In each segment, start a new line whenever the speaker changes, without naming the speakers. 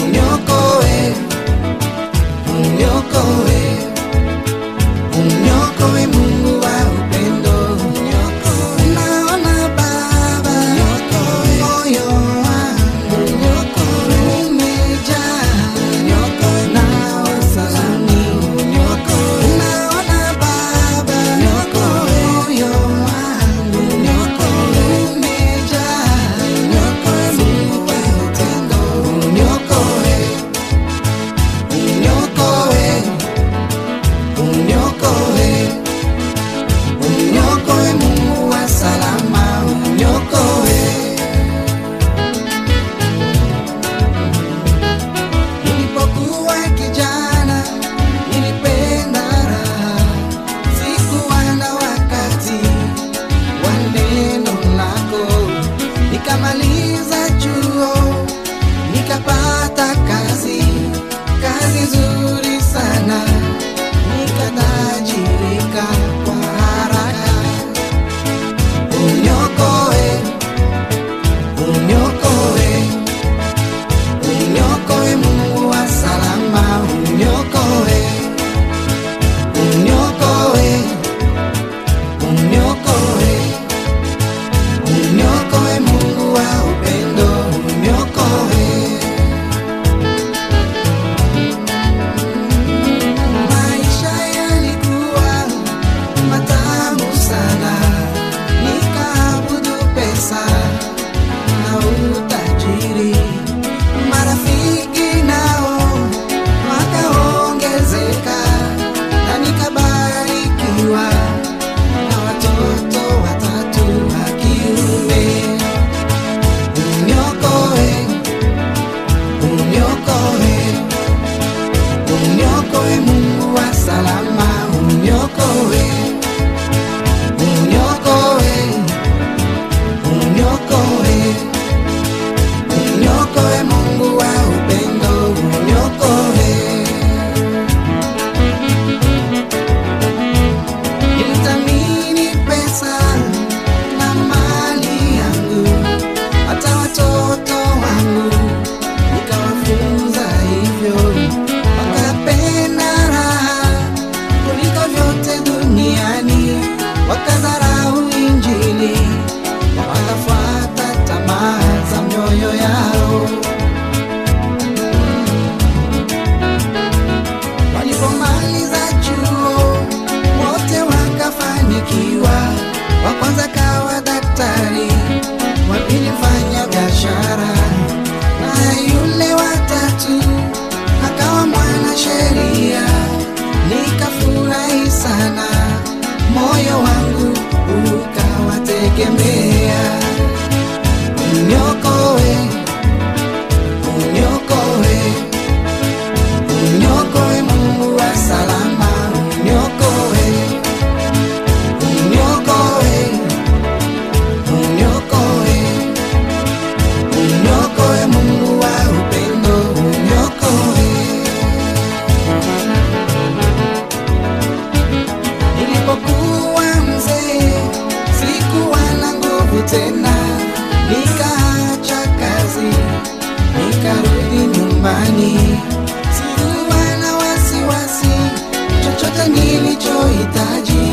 Your nilichohitaji,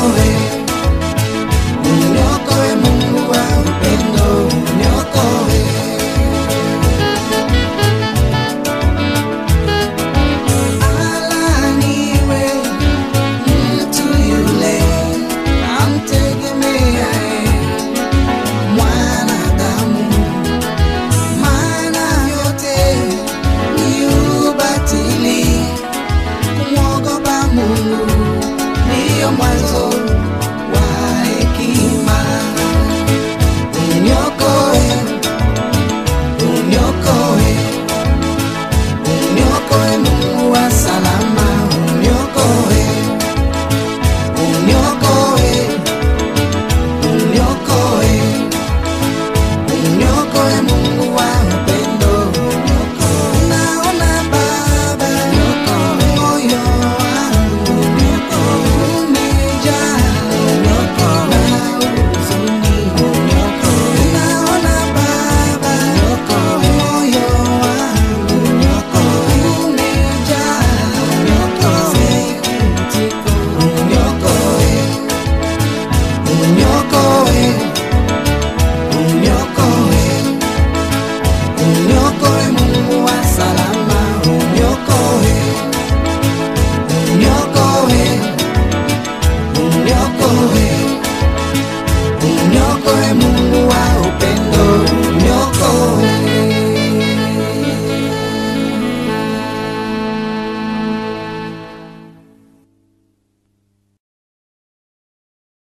lonely.